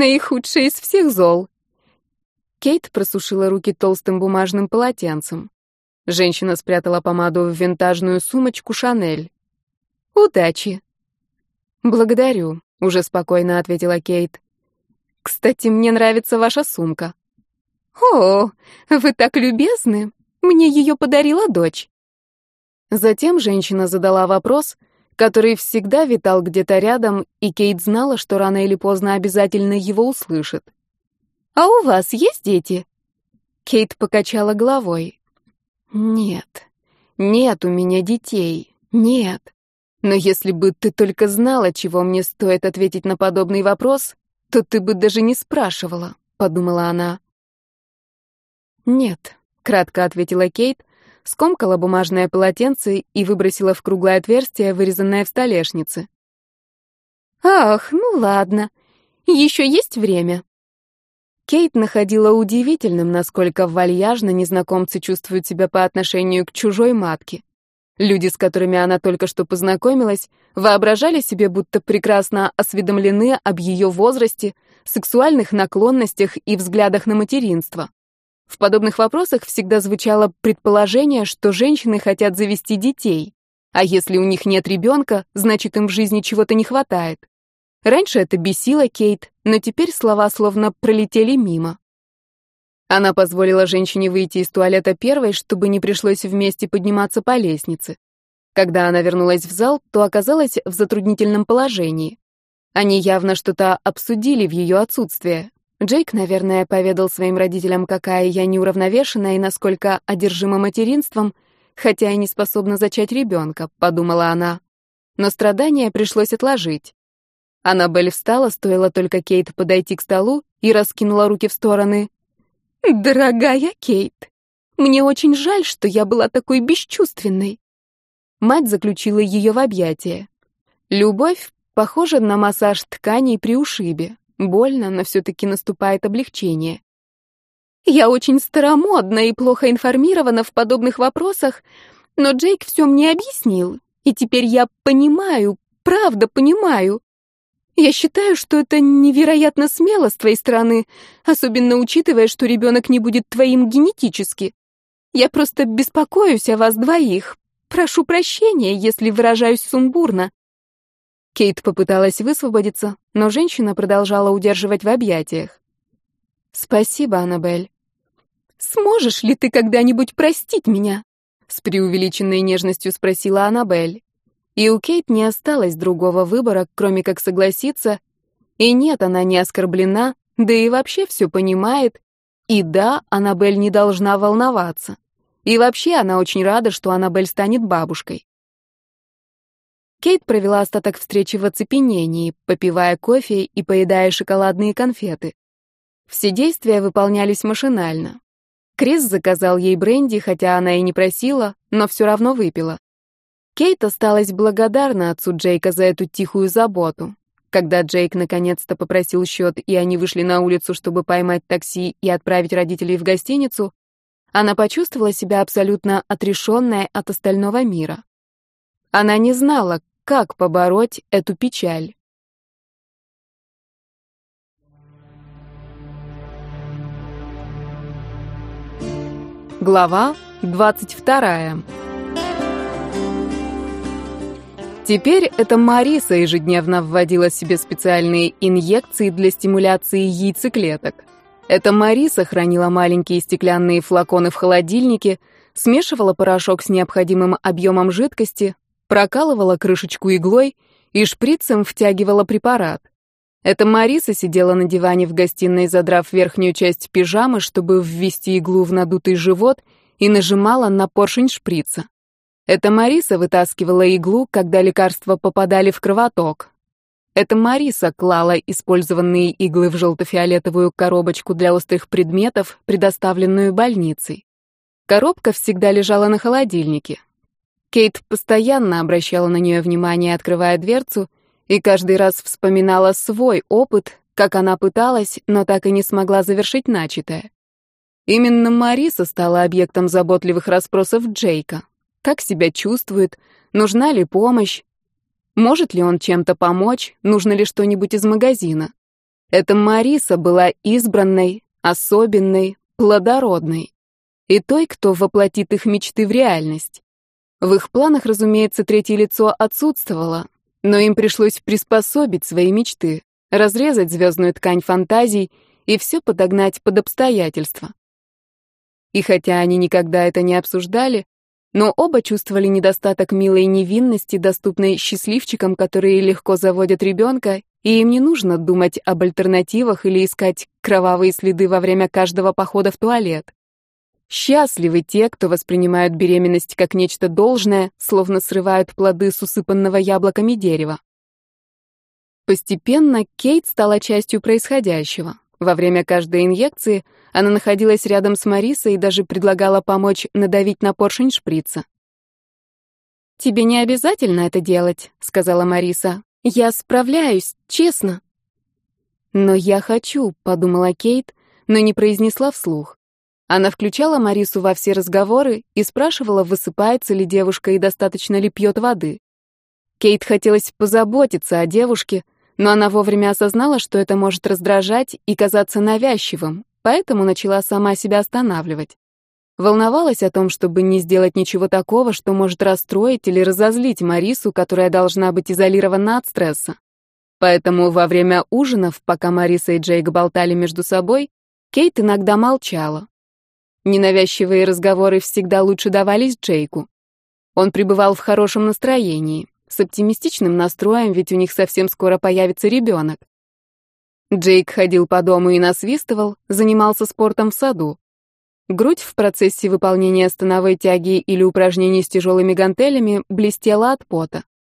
Наихудшее из всех зол. Кейт просушила руки толстым бумажным полотенцем. Женщина спрятала помаду в винтажную сумочку «Шанель». «Удачи!» «Благодарю», — уже спокойно ответила Кейт. «Кстати, мне нравится ваша сумка». «О, вы так любезны! Мне ее подарила дочь». Затем женщина задала вопрос, который всегда витал где-то рядом, и Кейт знала, что рано или поздно обязательно его услышит. «А у вас есть дети?» Кейт покачала головой. «Нет, нет у меня детей, нет. Но если бы ты только знала, чего мне стоит ответить на подобный вопрос, то ты бы даже не спрашивала», — подумала она. «Нет», — кратко ответила Кейт, скомкала бумажное полотенце и выбросила в круглое отверстие, вырезанное в столешнице. «Ах, ну ладно. Еще есть время?» Кейт находила удивительным, насколько вальяжно незнакомцы чувствуют себя по отношению к чужой матке. Люди, с которыми она только что познакомилась, воображали себе, будто прекрасно осведомлены об ее возрасте, сексуальных наклонностях и взглядах на материнство. В подобных вопросах всегда звучало предположение, что женщины хотят завести детей, а если у них нет ребенка, значит им в жизни чего-то не хватает. Раньше это бесило Кейт, но теперь слова словно пролетели мимо. Она позволила женщине выйти из туалета первой, чтобы не пришлось вместе подниматься по лестнице. Когда она вернулась в зал, то оказалась в затруднительном положении. Они явно что-то обсудили в ее отсутствие. Джейк, наверное, поведал своим родителям, какая я неуравновешенная и насколько одержима материнством, хотя и не способна зачать ребенка, подумала она. Но страдания пришлось отложить. Аннабель встала, стоило только Кейт подойти к столу и раскинула руки в стороны. «Дорогая Кейт, мне очень жаль, что я была такой бесчувственной». Мать заключила ее в объятия. Любовь похожа на массаж тканей при ушибе. Больно, но все-таки наступает облегчение. Я очень старомодна и плохо информирована в подобных вопросах, но Джейк все мне объяснил, и теперь я понимаю, правда понимаю. Я считаю, что это невероятно смело с твоей стороны, особенно учитывая, что ребенок не будет твоим генетически. Я просто беспокоюсь о вас двоих. Прошу прощения, если выражаюсь сумбурно. Кейт попыталась высвободиться, но женщина продолжала удерживать в объятиях. «Спасибо, Аннабель». «Сможешь ли ты когда-нибудь простить меня?» С преувеличенной нежностью спросила Аннабель. И у Кейт не осталось другого выбора, кроме как согласиться. И нет, она не оскорблена, да и вообще все понимает. И да, Аннабель не должна волноваться. И вообще она очень рада, что Аннабель станет бабушкой. Кейт провела остаток встречи в оцепенении, попивая кофе и поедая шоколадные конфеты. Все действия выполнялись машинально. Крис заказал ей бренди, хотя она и не просила, но все равно выпила. Кейт осталась благодарна отцу Джейка за эту тихую заботу. Когда Джейк наконец-то попросил счет, и они вышли на улицу, чтобы поймать такси и отправить родителей в гостиницу, она почувствовала себя абсолютно отрешенной от остального мира. Она не знала, как побороть эту печаль? Глава 22. Теперь эта Мариса ежедневно вводила себе специальные инъекции для стимуляции яйцеклеток. Эта Мариса хранила маленькие стеклянные флаконы в холодильнике, смешивала порошок с необходимым объемом жидкости, прокалывала крышечку иглой и шприцем втягивала препарат. Эта Мариса сидела на диване в гостиной, задрав верхнюю часть пижамы, чтобы ввести иглу в надутый живот, и нажимала на поршень шприца. Эта Мариса вытаскивала иглу, когда лекарства попадали в кровоток. Эта Мариса клала использованные иглы в желто-фиолетовую коробочку для острых предметов, предоставленную больницей. Коробка всегда лежала на холодильнике. Кейт постоянно обращала на нее внимание, открывая дверцу, и каждый раз вспоминала свой опыт, как она пыталась, но так и не смогла завершить начатое. Именно Мариса стала объектом заботливых расспросов Джейка. Как себя чувствует, нужна ли помощь, может ли он чем-то помочь, нужно ли что-нибудь из магазина. Эта Мариса была избранной, особенной, плодородной. И той, кто воплотит их мечты в реальность. В их планах, разумеется, третье лицо отсутствовало, но им пришлось приспособить свои мечты, разрезать звездную ткань фантазий и все подогнать под обстоятельства. И хотя они никогда это не обсуждали, но оба чувствовали недостаток милой невинности, доступной счастливчикам, которые легко заводят ребенка, и им не нужно думать об альтернативах или искать кровавые следы во время каждого похода в туалет. Счастливы те, кто воспринимают беременность как нечто должное, словно срывают плоды с усыпанного яблоками дерева. Постепенно Кейт стала частью происходящего. Во время каждой инъекции она находилась рядом с Марисой и даже предлагала помочь надавить на поршень шприца. «Тебе не обязательно это делать», — сказала Мариса. «Я справляюсь, честно». «Но я хочу», — подумала Кейт, но не произнесла вслух. Она включала Марису во все разговоры и спрашивала, высыпается ли девушка и достаточно ли пьет воды. Кейт хотелось позаботиться о девушке, но она вовремя осознала, что это может раздражать и казаться навязчивым, поэтому начала сама себя останавливать. Волновалась о том, чтобы не сделать ничего такого, что может расстроить или разозлить Марису, которая должна быть изолирована от стресса. Поэтому во время ужинов, пока Мариса и Джейк болтали между собой, Кейт иногда молчала. Ненавязчивые разговоры всегда лучше давались Джейку. Он пребывал в хорошем настроении с оптимистичным настроем, ведь у них совсем скоро появится ребенок. Джейк ходил по дому и насвистывал, занимался спортом в саду. Грудь в процессе выполнения становой тяги или упражнений с тяжелыми гантелями блестела от пота.